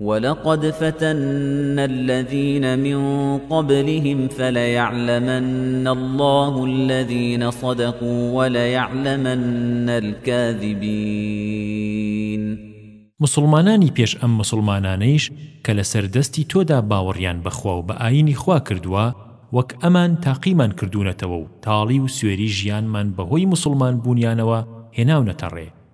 ولقد فتنا الذين من قبلهم فليعلمن الله الذين صدقوا وليعلمن الكاذبين موسڵمانانی پێش ئەم موسڵمانانەیش کە لەسەر دەستی تۆدا باوەڕیان بە خوا و بە ئایینی خوا کردووە وەک ئەمان تاقیمان کردوونەتەوە و تاڵی و سوێری ژیانمان بەهۆی موسڵمان بوونیانەوە هێناونەتە ڕێ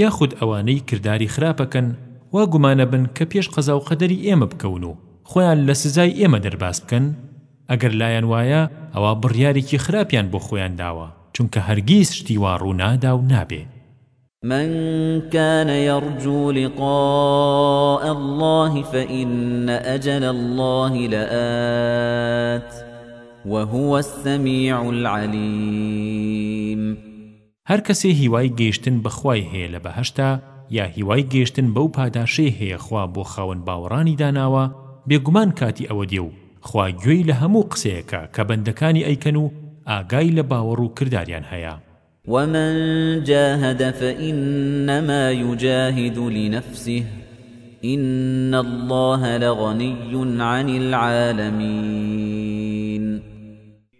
یاخود ئەوانەی کرداری خراپەکەن وا گومانەبن کە پێش قەزاو قەدەری ئێمە بکەون و خۆیان لە سزای ئێمە دەرباز بکەن؟ ئەگەر لایان وایە ئەوا بڕیارێکی خراپیان بۆ خۆیان داوە، چونکە هەرگیز شتی وا ڕوونادا و نابێ. من کان یرجو لقاء اللە فان اجل اللە لآت وهو السمیع العلیم. هەر کەسێ هیوای گەیشتن بە خوای هەیە لە بەهەشتا یا هیوای گەیشتن بەو پاداشەی هەیە خوا بۆ خاوەن باوەڕانی داناوە بێگومان کاتی ئەوە دێ و خوا گوێی لە هەموو قسەیەکە کە بەندەکانی ئەیکەن و ئاگای لە باوەڕ و کرداریان هەیە. ومن جاهد فانما یجاهد لنفسه ان اللە لغنی عن العالمین.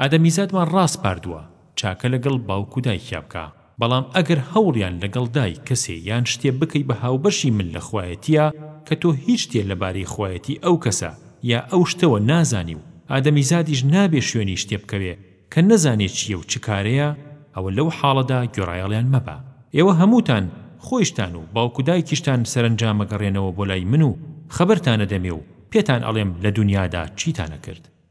ئادەمیزادمان ڕاسپاردووە چاکە لەگەڵ باوک و دایکیا بکا، بەڵام ئەگەر هەوڵیان لەگەڵ دایک، کەسێ یان شتێ بکەی بە هاوبەشی من لە خوایەتیا کە تۆ هیچ شتێ لەبارەی خوایەتی ئەو کەسە یا ئەو شتەوە نازانی و ئادەمیزادیش نابێ شوێنی شتێ بکەوێ کە نەزانێ چییە و چ کارەیە ئەوە لەو حاڵەدا گوێڕایەڵیان مەبە ئێوە هەمووتان خۆیشتان و باوک و دایکیشتان سەرەنجام ئەگەڕێنەوە بۆ لای من و خەبەرتان ئەدەمێ و پێتان ئەڵێم لە دونیادا چیتان ئەکرد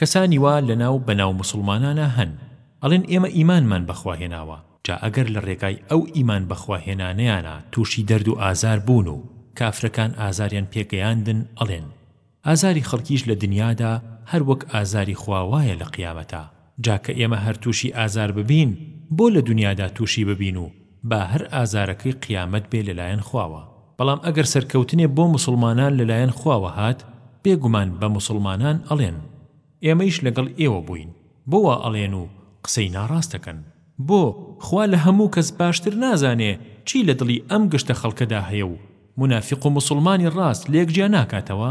کەسانی وا لە ناو بە ناو موسڵمانانا هەن ئەڵێن ئێمە ئیمانمان بە خوا هێناوە جا ئەگەر لە ڕێگای ئەو ئیمان بە خوا هێنانەیانا تووشی دەرد و ئازار بوون و کافرەکان ئازاریان پێ گەیاندن ئەڵێن ئازاری خەڵکیش لە دنیادا هەر وەک ئازاری خوا وایە لە قیامەتا جا کە ئێمە هەر تووشی ئازار ببین بۆ لە دنیادا تووشی ببین و با هەر ئازارەکەی قیامەت بێ لەلایەن خواوە، بەڵام ئەگەر سەرکەوتنێ بۆ موسڵمانان لەلایەن خواوە هات، بێ گومان بە موسڵمانان ئەڵێن، ئێمەیش لەگەڵ ئێوە بووین، بۆ وا ئەڵێن و قسەی ناڕاست دەکەن؟ بۆ خوا لە هەموو کەس باشتر نازانێ چی لە دڵی ئەم گشتە خەڵکەدا هەیە و مونافیق و موسڵمانی ڕاست لێک جیا ناکاتەوە؟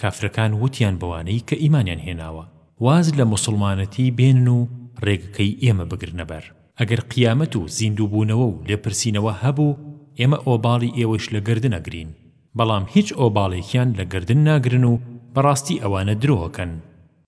کافرەکان وتیان بەوانەی کە ئیمانیان هێناوە، واز لە موسڵمانەتی بێنن و ڕێگەکەی ئێمە بگرنە بەر، ئەگەر قیامەت و زیندووبوونەوە و لێپرسینەوە هەبوو، ئێمە ئۆباڵی ئێوەیش لە گەردن ئەگرین، بەڵام هیچ ئۆباڵێکیان لە گەردن ناگرن و بەڕاستی ئەوانە درۆ ئەکەن.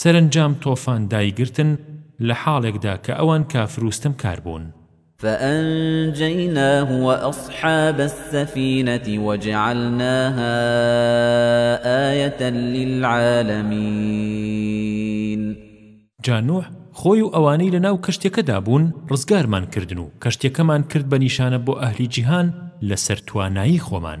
سەرەنجام تۆفان دایگرتن لە حاڵێکدا کە ئەوان کافر و ستەمکار بوون. فأنجيناه وأصحاب السفينة وجعلناها آية للعالمين جا نوح خۆی و ئەوانەی لە ناو کەشتیەکەدا بوون ڕزگارمان کردن و کەشتیەکەمان کرد بە نیشانە بۆ ئەهلی جیهان لەسەر توانایی خۆمان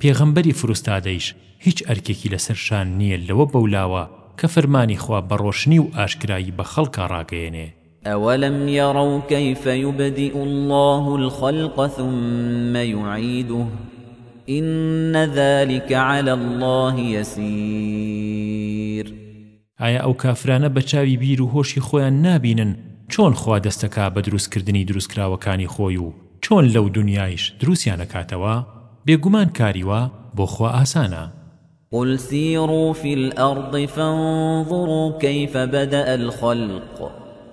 پێغەمبەری فروستادەیش هیچ ئەرکێکی لەسەر شان نییە لەوە بەولاوە کە فەرمانی خوا بە ڕۆشنی و ئاشکرایی بە خەڵکا ڕاگەیەنێ. ئەوەلەم یەڕەو کەیف یوبدیء اللە الخلق ثم یعیدە ان ذلک علی اللە یسیر. ئایا ئەو کافرانە بە چاوی بیر و هۆشی خۆیان نابینن چۆن خوا دەست دەکا بە دروست کردنی دروستکراوەکانی خۆی و چۆن لەو دونیایش دروستیان ئەکاتەوە؟ بێگومان کاری وا بۆ خوا ئاسانە. قل سیروا فی الارض فانظروا کیف بدء الخلق.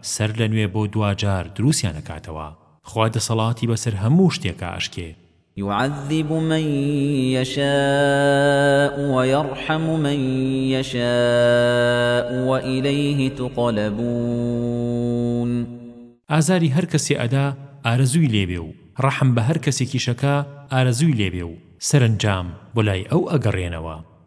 سەر لە نوێ بۆ دواجار دروستیان ئەکاتەوە. خوا دەسەڵاتی بەسەر هەموو شتێکا ئەشکێ. یعذب من یشاء ویرحم من یشاء وئلیه تقلبون. ئازاری هەر کەسێ ئەدا ئارەزووی لێ بێ و ڕەحم بە هەر کەسێکیش ئەکا ئارەزووی لێ بێ و سەرەنجام بۆ لای ئەو ئەگەڕێنەوە.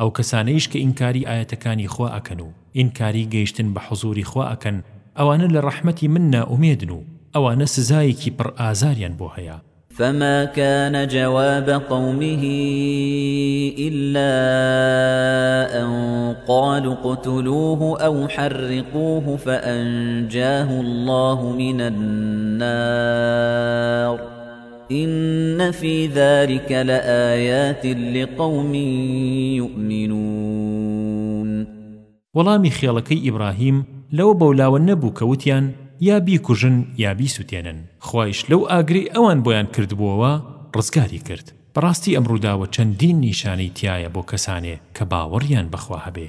ئەو کەسانەیش کە ئینکاری ئایەتەکانی خوا ئەکەن و ئینکاری گەیشتن بە حزووری خوا ئەکەن ئەوانە لە ڕەحمەتی من نائومێدن و ئەوانە سزایەکی پڕ ئازاریان بۆ هەیە. فما كان جواب قومه إلا أن قالوا اقتلوه أو حرقوه فأنجاه الله من النار ان فی ذلک لآیات لقوم یؤمنون وەڵامی خێڵەکەی ئیبڕاهیم لەوە بەولاوە نەبوو کە وتیان یا بیکوژن یا بیسوتێنن خوایش لەو ئاگرەی ئەوان بۆیان کردبووەوە ڕزگاری کرد بەڕاستی ئەم ڕووداوە چەندین نیشانەی تیایە بۆ کەسانێ کە باوەڕیان بەخوا هەبێ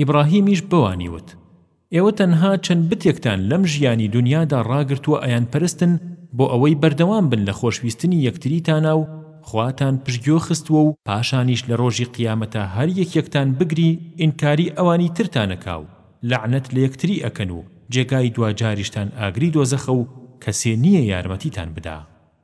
ئیبڕاهیمیش بەوانی وت، ئێوە تەنها چەند بتێکتان لەم ژیانی دونیادا ڕاگرتووە ئەیان پەرستن بۆ ئەوەی بەردەوام بن لە خۆشویستنی یەکتریتانا و خواتان پشتگوێ خستووە و پاشانیش لە ڕۆژی قیامەتا هەر یەکێکتان بگری ئینکاری ئەوانی ترتان ئەکا و لەعنەت لە یەکتری ئەکەن و جێگای دواجاریشتان ئاگری دۆزەخە و کەسێ نییە یارمەتیتان بدا.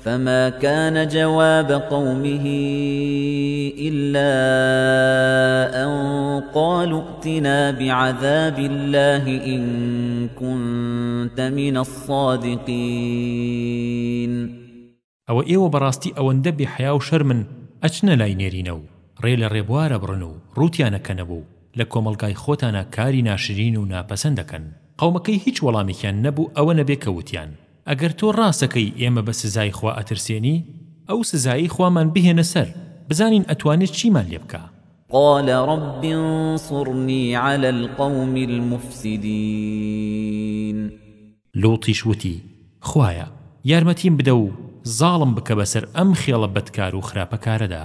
فما كان جواب قومه إلا أن قالوا ائتنا بعذاب الله إن كنت من الصادقين ئەوە ئێوە بەڕاستی ئەوەندە بێ حەیا و شەرمن ئەچنە لای نێرینە و ڕێ لە ڕێبوار ئەبڕن و ڕووتیان ئەکەنەوە و لە کۆمەڵگای خۆتانا کاری ناشرین و ناپەسەند ئەکەن قەومەکەی هیچ وەڵامێکیان نەبوو ئەوە نەبێ کە وتیان ئەگەر تۆ ڕاست ئەکەی ئێمە بە سزای خوا ئەترسێنی ئەو سزایەی خوامان بهێنە سەر بزانین ئەتوانێت چیمان لێ بکا. قال رب انصرنی علی القوم المفسدین لوطیش وتی خوایە یارمەتیم بدە و زاڵم بکە بەسەر ئەم خێڵە بەدکار و خراپەکارەدا.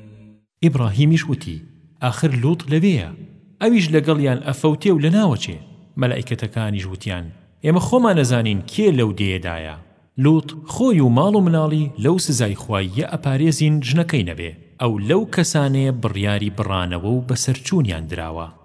ئیبڕاهیمیش وتی، ئاخر لووط لەوێیە، ئەویش لەگەڵیان ئەفەوتێ و لەناوەچێ، مەلائیکەتەکانیش وتیان، ئێمە خۆمان ئەزانین کێ لەو دێیەدایە، لووط خۆی و ماڵ و مناڵی لەو سزای خواییە ئەپارێزین ژنەکەی نەبێ، ئەو لەو کەسانەیە بڕیاری بڕانەوە و بەسەرچوونیان دراوە.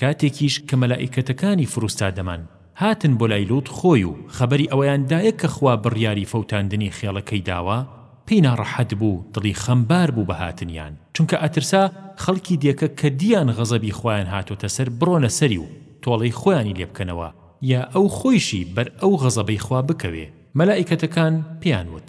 کاتێکیش کە مەلائیکەتەکانی فروستادەمان هاتن بۆ لای لوط خۆی و خەبەری ئەوەیان دایە کە خوا بڕیاری فەوتاندنی خێڵەکەی داوە پێی ناڕەحەت بوو دڵی خەمبار بوو بە هاتنیان چونکە ئەترسا خەڵکی دێکە کە دییان غەزەبی خوایان هاتۆتە سەر بڕۆنە سەری و تۆڵەی خۆیانی لێ بکەنەوە یا ئەو خۆیشی بەر ئەو غەزەبەی خوا بکەوێ مەلائیکەتەکان پێیان وت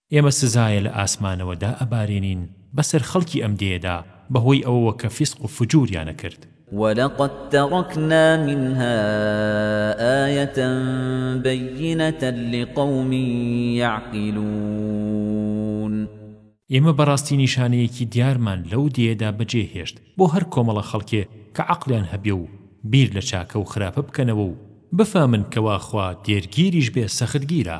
ئێمە سزایە لە ئاسمانەوە دائەبارێنین بەسەر خەڵکی ئەم دێیەدا بەهۆی ئەوەوە کە فیسق و فجووریان کرد. ولقد ترکنا منها آیە بینە لقوم یعقلون. ئێمە بەڕاستی نیشانەیەکی دیارمان لەو دێیەدا بەجێ هێشت بۆ هەر کۆمەڵە خەڵکێ کە عەقڵیان هەبێ و بیر لە چاکە و خراپە بکەنەوە و بفامن کەوا خوا دێرگیریش بێ سەختگیرە.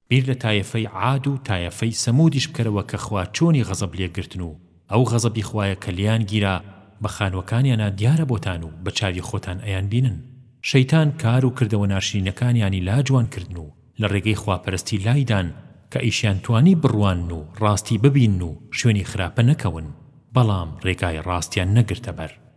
بیر لە تایەفەی عاد و تایەفەی سەمودیش بکەرەوە کە خوا چۆنی غەزەب لێ گرتن و ئەو غەزەبی خوایە کە لێیان گیرا بە خانوەکانیانا دیارە بۆتان و بە چاوی خۆتان ئەیان بینن شەیتان کار و کردەوە ناشرینەکانیانی لا جوان کردن و لە ڕێگەی خوا پەرستی لای دان کە ئیشیان توانی بڕوانن و ڕاستی ببینن و شوێنی خراپە نەکەون بەڵام ڕێگای ڕاستیان نەگرتە بەر.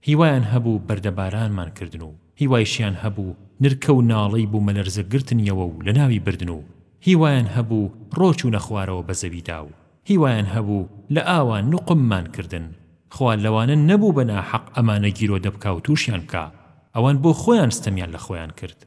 هیوایان هەبوو بەردە بارانمان کردن و هیوایشیان هەبوو نرکە و ناڵەی بوومەلەرزە گرتنیەوە و لەناوی بردن و هیوایان هەبوو ڕۆچوونە خوارەوە بە زەویدا و هیوایان هەبوو لە ئاوا نوقممان کردن خوا لەوانە نەبوو بە ناحەق ئەمانە گیرۆدە بکا و تووشیان بکا ئەوان بۆ خۆیان ستەمیان لە خۆیان کرد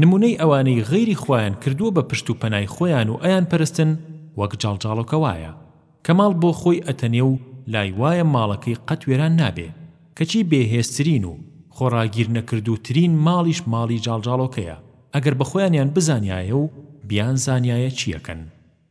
نمونەی ئەوانەی غەیری خوایان کردووە بە پشت و پەنای خۆیان و ئەیان پەرستن وەک جاڵجاڵۆکە وایە کە ماڵ بۆ خۆی ئەتەنێ و لای وایە ماڵەکەی قەت وێران نابێ کەچی بێ هێزترین و خۆڕاگیر نەکردوو ترین ماڵیش ماڵی جاڵجاڵۆکەیە ئەگەر بەخۆیانیان بزانیایە و بیان زانیایە چیەکەن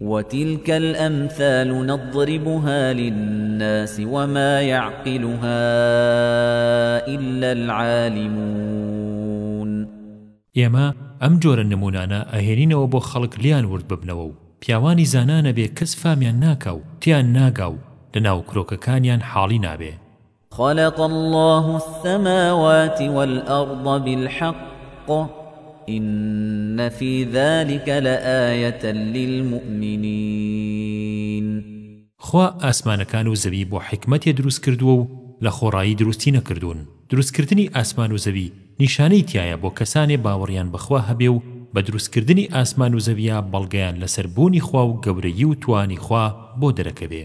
وتلک الامثال نضربها للناس وما یعقلها الا العالمون ئێمە ئەم جۆرە نمونانە ئەهێنینەوە بۆ خەڵک لێیان ورد ببنەوە و پیاوانی زانا نەبێ کەس فامیان ناکا و تێیان ناگا و لەناو کرۆکەکانیان حاڵی نابێ خلق الله السماوات والأرض بالحق إن في ذلك لآية للمؤمنين خوا ئاسمانەکان و زەوی بۆ حیکمەتێ دروست کردووە و لە خۆڕایی دروستی نەکردوون دروستکردنی ئاسمان و زەوی نیشانەی تیایە بۆ کەسانێ باوەڕیان بەخوا هەبێ و بە دروستکردنی ئاسمان و زەویا بەڵگەیان لەسەر بوونی خوا و گەورەیی و توانی خوا بۆ دەرەکەوێ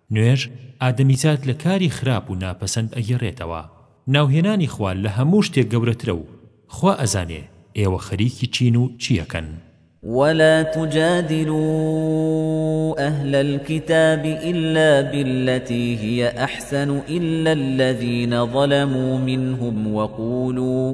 نوێژ ئادەمیزاد لە کاری خراپ و ناپەسەند ئەگێڕێتەوە ناوهێنانی خوا لە هەموو شتێک گەورەترە و خوا ئەزانێ ئێوە خەریکی چین و چیەکەن. ولا تجادلوا اهل الكتاب الا بالتي هي احسن الا الذين ظلموا منهم وقولوا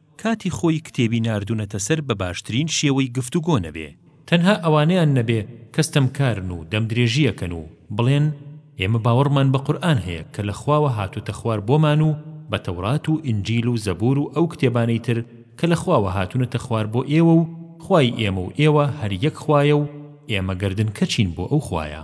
کاتی خۆی کتێبی ناردونەتە سەر بە باشترین شێوەی گفتوگۆ نەبێ، تەنها ئەوانەیان نەبێ کە ستەمکارن و دەم درێژیەکەن و بڵێن ئێمە باوەڕمان بە قورئان هەیە کە لە خواوە هاتووتە خوار بۆمان و بە تەورات و ئینجیل و زەبور و ئەو کتێبانەی تر کە لە خواوە هاتونەتە خوار بۆ ئێوە و خوای ئێمە و ئێوە هەر یەک خوایە و ئێمە گەردنکەچین بۆ ئەو خوایە.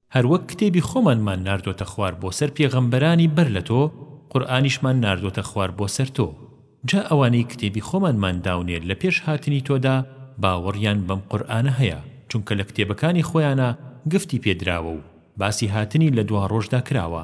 هەر وەک کتێبی خۆمانمان ناردۆتە خوار بۆ سەر پێغەمبەرانی بەر لە تۆ، قورئانیشمان ناردۆتە خوار بۆ سەر تۆ، جا ئەوانەی کتێبی خۆمانمان داونێ لە پێش هاتنی تۆدا باوەڕیان بەم قورئانە هەیە، چونکە لە کتێبەکانی خۆیانا گفتی پێ دراوە و باسی هاتنی لە دواڕۆژدا کراوە.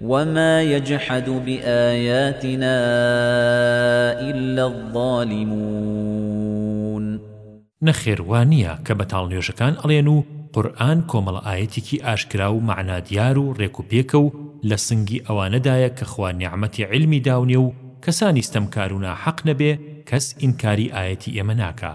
وما یجحد بآیاتنا الا الظالمون. نەخێر وا نییە کە بەتاڵ نوێژەکان ئەڵێن و قورئان کۆمەڵە ئایەتێکی ئاشکرا و مەعنا دیار و ڕێک و پێکە و لە سنگی ئەوانەدایە کە خوا نیعمەتی عیلمی داونێ و کەسانی ستەمکار و ناحەق نەبێ کەس ئینکاری ئایەتی ئێمە ناکا.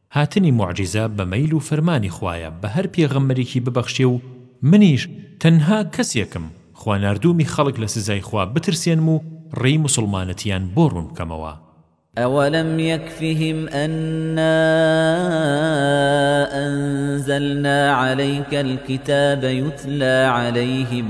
هاتنی موعجیزە بە مەیل و فەرمانی خوایە بە هەر پێغەمبەرێکی ببەخشێ و منیش تەنها کەسێکم خوا ناردوومی خەڵک لە سزای خوا بترسێنم و ڕێی موسڵمانەتیان بۆ ڕوون بکەمەوە. ئەوەلەم یەکفیهم ئەنا ئەنزەلنا عەلەیکەلکیتابە یوتلا عەلەیهم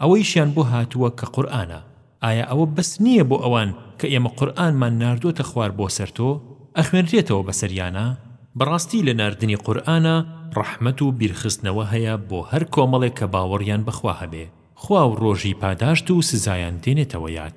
ئەوەیشیان بۆ هاتووە کە قورئانە، ئایا ئەوە بەس نییە بۆ ئەوان کە ئێمە قورئانمان ناردووەتە خوار بۆ سەر تۆ، ئەخوێنرێتەوە بەسەریانا؟ بەڕاستی لە ناردنی قورئانا ڕەحمەت و بیرخستنەوە هەیە بۆ هەر کۆمەڵێک کە باوەڕیان بە خوا هەبێ، خوا و ڕۆژی پاداشت و سزایان دێنێتەوە یاد.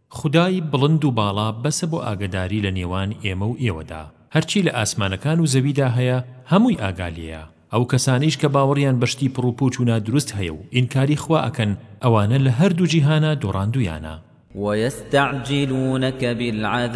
خودای بڵند و باڵا بەسە بۆ ئاگەداری لە نێوان ئێمە و ئێوەدا. هەرچی لە ئاسمانەکان و زەویدا هەیە هەمووی ئاگا لێیە. ئەو کەسانەیش کە باوەڕیان بە شتی پڕوپووچ و نادروست هەیە و ئینکاری خوا ئەکەن ئەوانە لە هەردوو جیهانا دۆڕاندوویانە. وَیَستَعْجِلُونَکَ بِالْعَذَابِ.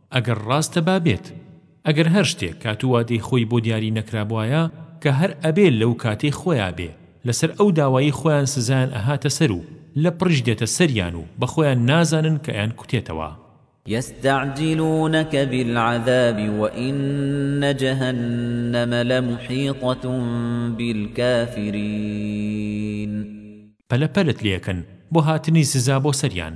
ئەگەر ڕاستە با بێت. ئەگەر هەر شتێک کات و وادەی خۆی بۆ دیاری نەکرابوایە کە هەر ئەبێ لەو کاتەی خۆیا بێ لەسەر ئەو داوایەی خۆیان سزایان ئەهاتە سەر و لەپڕیش دێتە سەریان و بەخۆیان نازانن کە ئەیان کوتێتەوە. یستعجلونک بالعذاب وان جهنم لمحیطة بالکافرین. پەلە پەلت لێ ئەکەن بۆ هاتنی سزا بۆ سەریان.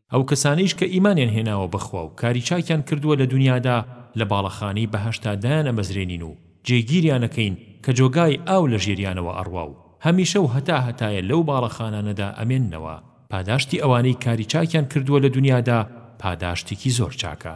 ئەو کەسانەیش کە ئیمانیان هێناوە بە خوا و کاری چاکیان کردووە لە دونیادا لە باڵەخانەی بەهەشتا دایانئەمەزرێنین و جێگیریانەکەین کە جۆگای ئاو لە ژێریانەوە ئەڕوا و هەمیشە و هەتا هەتایە لەو باڵەخانانەدا ئەمێننەوە، پاداشتی ئەوانەی کاری چاکیان کردووە لە دونیادا پاداشتێکی زۆر چاکە.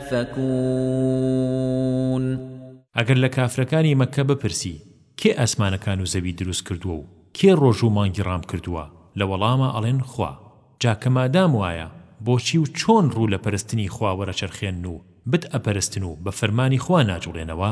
فَكُونَ. ئەگەر لە کافرەکانی مەککە بپرسی، کێ ئاسمانەکان و زەوی دروست کردووە و کێ ڕۆژ و مانگی ڕام کردووە، لە وەڵاما ئەڵێن خوا، جا کە مادام وایە بۆچی و چۆن ڕوو لە پەرستنی خوا وەرەچەرخێنن و بت ئەپەرستن و بە فەرمانی خوا ناجوڵێنەوە؟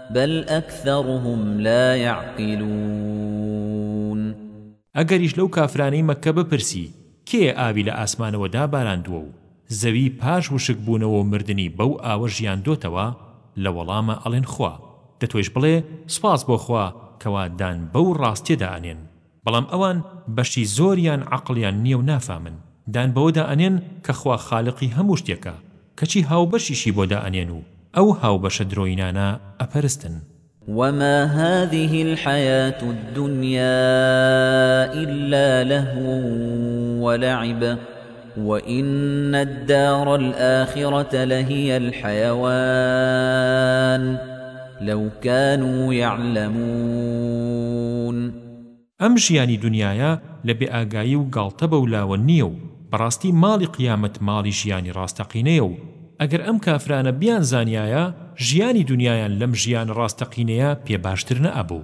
بل اکثرهم لا یعقلون ئەگەریش لەو کافرانەی مەککە بپرسی کێیە ئاوی لە ئاسمانەوە داباراندووە و زەوی پاش وشک بوونەوە و مردنی بەو ئاوە ژیاندۆتەوە لە وەڵامە ئەڵێن خوا دە تۆیش بڵێ سوپاس بۆ خوا کەوا دان بەو ڕاستیەدا ئەنێن بەڵام ئەوان بەشی زۆریان عەقڵیان نیە و نافامن، دان بەوەدا ئەنێن کە خوا خالقی هەموو شتێکە، کەچی هاوبەشیشی بۆ دائەنێن و ئەو هاوبەشە درۆینانە ئەپەرستن. وما هذه الحیاة الدنیا الا لهو ولعب. وَإِنَّ الدَّارَ الْآخِرَةَ لَهِیَ الْحَیَوَانُ لَوْ کَانُوا یَعْلَمُونَ ئەم ژیانی دونیایە لە بێ ئاگایی و گاڵتە بەو لاوە نییە و بەڕاستی ماڵی قیامەت ماڵی ژیانی ڕاستەقینەیە و ئەگەر ئەم کافرانە بیانزانیایە ژیانی دونیایان لەم ژیانە ڕاستەقینەیە پێ باشتر نەئەبوو.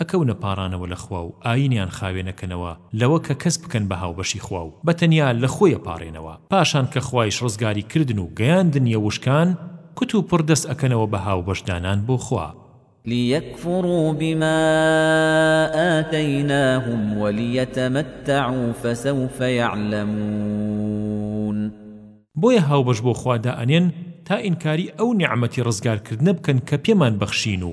ئەکەونە پاڕانەوە لە خوا و ئاینیان خاوێن ئەکەنەوە لەوە کە کەس بکەن بە هاوبەشی خوا و بە تەنیا لە خۆی ئەپاڕێنەوە پاشان کە خوایش ڕزگاری کردن و گەیاندن یە وشکان کوت و پڕ دەست ئەکەنەوە بە هاوبەش دانان بۆ خوا. لیکفروا بما آتیناهم ولیتمتعوا فسوف یعلمون. بۆیە هاوبەش بۆ خوا دائەنێن تا ئینکاری ئەو نیعمەتی ڕزگار کردنە بکەن کە پێمان بەخشین و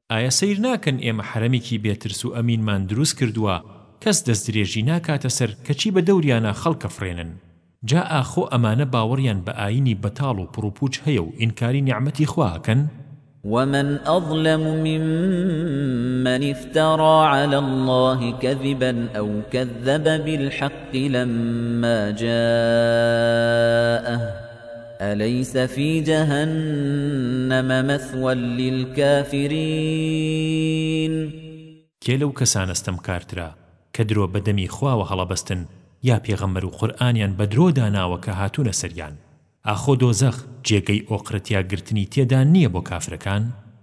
ئایە سەیر ناکەن ئێمە حەرەمێکی بێ ترس و ئەمینمان دروست کردووە کەس دەست درێژی ناکاتە سەر کەچی بە دەوریانا خەڵک ئەفڕێنن جا ئاخۆ ئەمانە باوەڕیان بە ئایینی بەتاڵ و پڕوپوچ هەیە و ئینکاری نیعمەتی خوا ئەکەن؟ ومن اظلم ممن افترا علی الله کذبا او کذب بالحق لما جاءه ئەلیس فی جەهەنەمە مەثوی للکافرین کێ لەو کەسانە ستەمکارترە کە درۆ بە دەمی خواوە هەڵەبەستن یا پێغەمبەر و قورئانیان بە درۆ داناوە کە هاتوونە سەریان؟ ئاخۆ دۆزەخ جێگەی ئۆقرە تیاگرتنی تێدا نییە بۆ کافرەکان؟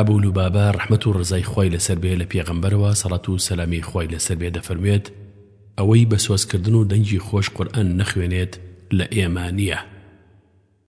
ئەبو لوبابە ڕەحمەت و ڕەزای خوای لەسەر بێ لە پێغەمبەرەوە سەڵات و سەلامی خوای لەسەر بێ دەفەرموێت، ئەوەی بە سۆزکردن و دەنگی خۆش قورئان نەخوێنێت لە ئێمە نیە.